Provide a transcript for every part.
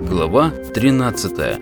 Глава 13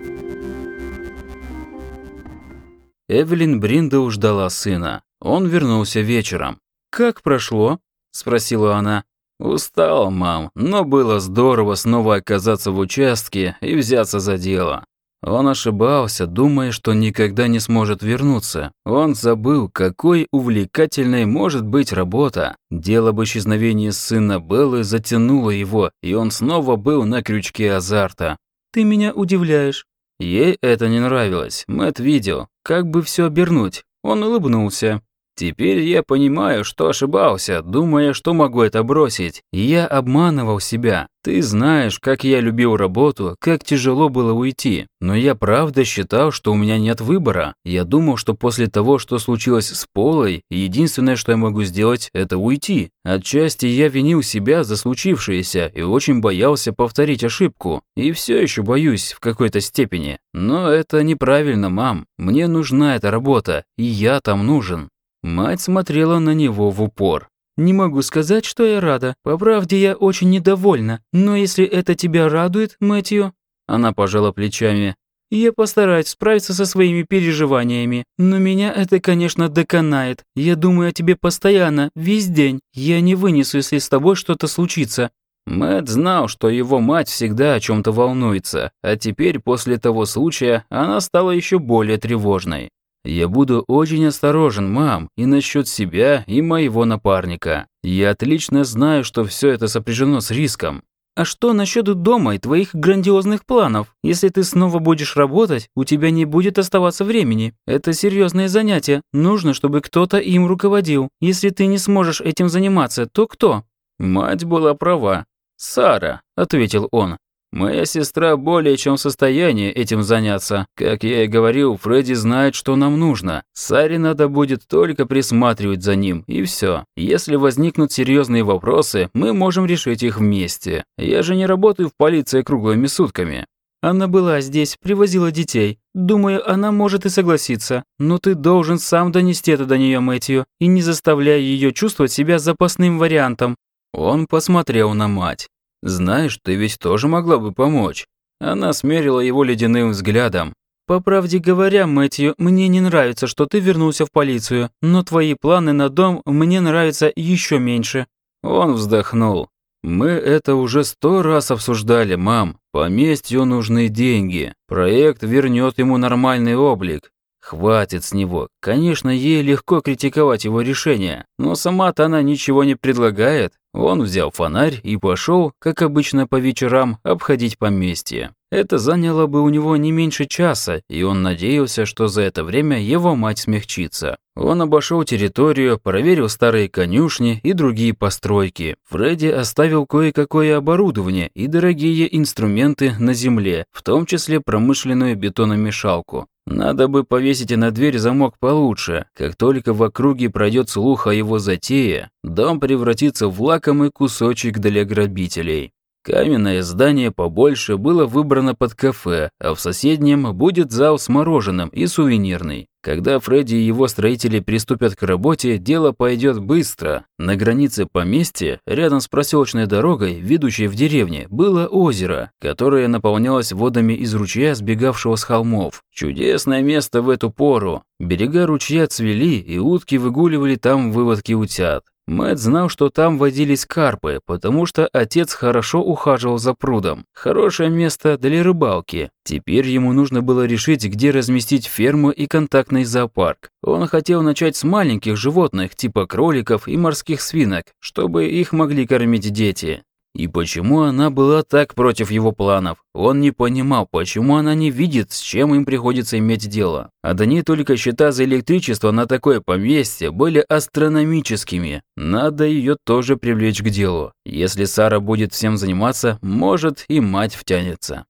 Эвелин Бриндоу ждала сына. Он вернулся вечером. «Как прошло?» – спросила она. «Устал, мам, но было здорово снова оказаться в участке и взяться за дело. Он ошибался, думая, что никогда не сможет вернуться. Он забыл, какой увлекательной может быть работа. Дело об исчезновении сына Беллы затянуло его, и он снова был на крючке азарта. «Ты меня удивляешь». Ей это не нравилось. Мэт видел, как бы все обернуть. Он улыбнулся. Теперь я понимаю, что ошибался, думая, что могу это бросить. Я обманывал себя. Ты знаешь, как я любил работу, как тяжело было уйти. Но я правда считал, что у меня нет выбора. Я думал, что после того, что случилось с Полой, единственное, что я могу сделать, это уйти. Отчасти я винил себя за случившееся и очень боялся повторить ошибку. И все еще боюсь в какой-то степени. Но это неправильно, мам. Мне нужна эта работа, и я там нужен. Мать смотрела на него в упор. «Не могу сказать, что я рада. По правде, я очень недовольна. Но если это тебя радует, Мэтью...» Она пожала плечами. «Я постараюсь справиться со своими переживаниями. Но меня это, конечно, доконает. Я думаю о тебе постоянно, весь день. Я не вынесу, если с тобой что-то случится». Мэт знал, что его мать всегда о чем то волнуется, а теперь, после того случая, она стала еще более тревожной. Я буду очень осторожен, мам, и насчет себя, и моего напарника. Я отлично знаю, что все это сопряжено с риском. А что насчет дома и твоих грандиозных планов? Если ты снова будешь работать, у тебя не будет оставаться времени. Это серьезное занятие. Нужно, чтобы кто-то им руководил. Если ты не сможешь этим заниматься, то кто? Мать была права. «Сара», — ответил он, Моя сестра более чем в состоянии этим заняться. Как я и говорил, Фредди знает, что нам нужно. Саре надо будет только присматривать за ним, и все. Если возникнут серьезные вопросы, мы можем решить их вместе. Я же не работаю в полиции круглыми сутками. Она была здесь, привозила детей. Думаю, она может и согласиться. Но ты должен сам донести это до нее, Мэтью, и не заставляй ее чувствовать себя запасным вариантом. Он посмотрел на мать. «Знаешь, ты ведь тоже могла бы помочь». Она смерила его ледяным взглядом. «По правде говоря, Мэтью, мне не нравится, что ты вернулся в полицию, но твои планы на дом мне нравятся еще меньше». Он вздохнул. «Мы это уже сто раз обсуждали, мам. Поместью нужны деньги. Проект вернет ему нормальный облик. Хватит с него. Конечно, ей легко критиковать его решение, но сама-то она ничего не предлагает. Он взял фонарь и пошел, как обычно по вечерам, обходить поместье. Это заняло бы у него не меньше часа, и он надеялся, что за это время его мать смягчится. Он обошел территорию, проверил старые конюшни и другие постройки. Фредди оставил кое-какое оборудование и дорогие инструменты на земле, в том числе промышленную бетономешалку. Надо бы повесить на дверь замок получше. Как только в округе пройдет слух о его затее, дом превратится в лакомый кусочек для грабителей. Каменное здание побольше было выбрано под кафе, а в соседнем будет зал с мороженым и сувенирный. Когда Фредди и его строители приступят к работе, дело пойдет быстро. На границе поместья, рядом с проселочной дорогой, ведущей в деревне, было озеро, которое наполнялось водами из ручья, сбегавшего с холмов. Чудесное место в эту пору. Берега ручья цвели, и утки выгуливали там выводки утят. Мэтт знал, что там водились карпы, потому что отец хорошо ухаживал за прудом. Хорошее место для рыбалки. Теперь ему нужно было решить, где разместить ферму и контактный зоопарк. Он хотел начать с маленьких животных, типа кроликов и морских свинок, чтобы их могли кормить дети. И почему она была так против его планов? Он не понимал, почему она не видит, с чем им приходится иметь дело. Не только счета за электричество на такое поместье были астрономическими. Надо ее тоже привлечь к делу. Если Сара будет всем заниматься, может и мать втянется.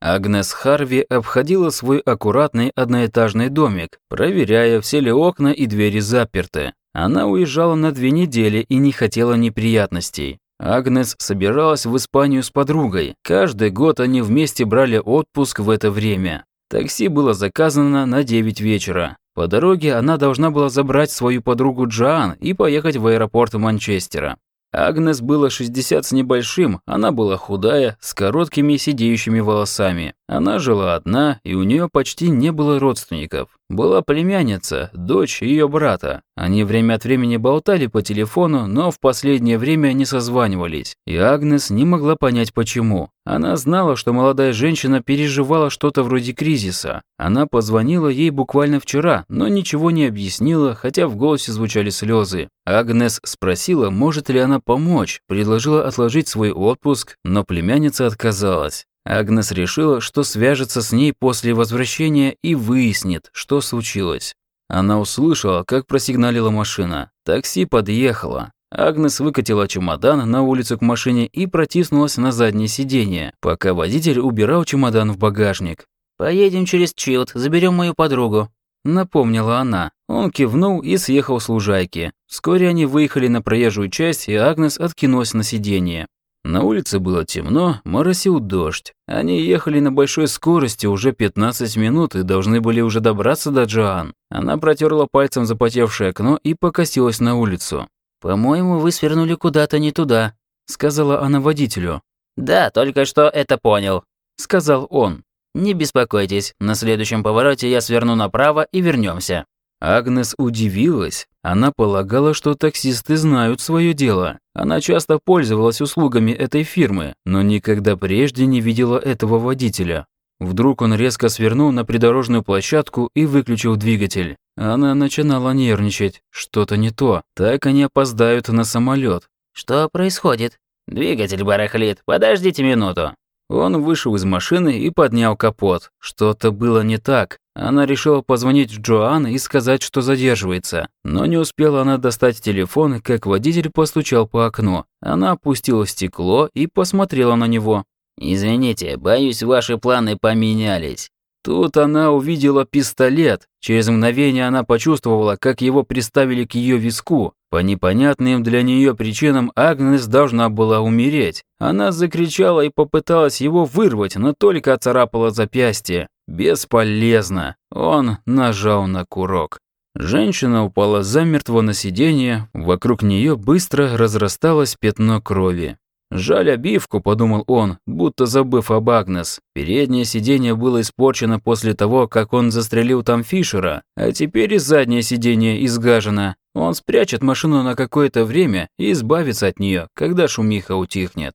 Агнес Харви обходила свой аккуратный одноэтажный домик, проверяя, все ли окна и двери заперты. Она уезжала на две недели и не хотела неприятностей. Агнес собиралась в Испанию с подругой. Каждый год они вместе брали отпуск в это время. Такси было заказано на 9 вечера. По дороге она должна была забрать свою подругу Джоан и поехать в аэропорт Манчестера. Агнес было 60 с небольшим, она была худая, с короткими сидеющими волосами. Она жила одна, и у нее почти не было родственников. Была племянница, дочь ее брата. Они время от времени болтали по телефону, но в последнее время не созванивались. И Агнес не могла понять почему. Она знала, что молодая женщина переживала что-то вроде кризиса. Она позвонила ей буквально вчера, но ничего не объяснила, хотя в голосе звучали слезы. Агнес спросила, может ли она помочь, предложила отложить свой отпуск, но племянница отказалась. Агнес решила, что свяжется с ней после возвращения и выяснит, что случилось. Она услышала, как просигналила машина. Такси подъехало. Агнес выкатила чемодан на улицу к машине и протиснулась на заднее сиденье, пока водитель убирал чемодан в багажник. «Поедем через Чилд, заберем мою подругу», – напомнила она. Он кивнул и съехал с лужайки. Вскоре они выехали на проезжую часть, и Агнес откинулась на сиденье. На улице было темно, моросил дождь. Они ехали на большой скорости уже 15 минут и должны были уже добраться до Джоан. Она протерла пальцем запотевшее окно и покосилась на улицу. «По-моему, вы свернули куда-то не туда», — сказала она водителю. «Да, только что это понял», — сказал он. «Не беспокойтесь, на следующем повороте я сверну направо и вернемся. Агнес удивилась. Она полагала, что таксисты знают свое дело. Она часто пользовалась услугами этой фирмы, но никогда прежде не видела этого водителя. Вдруг он резко свернул на придорожную площадку и выключил двигатель. Она начинала нервничать. Что-то не то. Так они опоздают на самолет. «Что происходит?» «Двигатель барахлит. Подождите минуту». Он вышел из машины и поднял капот. Что-то было не так. Она решила позвонить Джоан и сказать, что задерживается. Но не успела она достать телефон, как водитель постучал по окну. Она опустила стекло и посмотрела на него. «Извините, боюсь, ваши планы поменялись». Тут она увидела пистолет. Через мгновение она почувствовала, как его приставили к ее виску. По непонятным для нее причинам Агнес должна была умереть. Она закричала и попыталась его вырвать, но только оцарапала запястье. Бесполезно. Он нажал на курок. Женщина упала замертво на сиденье, вокруг нее быстро разрасталось пятно крови. «Жаль обивку», — подумал он, будто забыв об Агнес. Переднее сиденье было испорчено после того, как он застрелил там Фишера, а теперь и заднее сиденье изгажено. Он спрячет машину на какое-то время и избавится от нее, когда шумиха утихнет.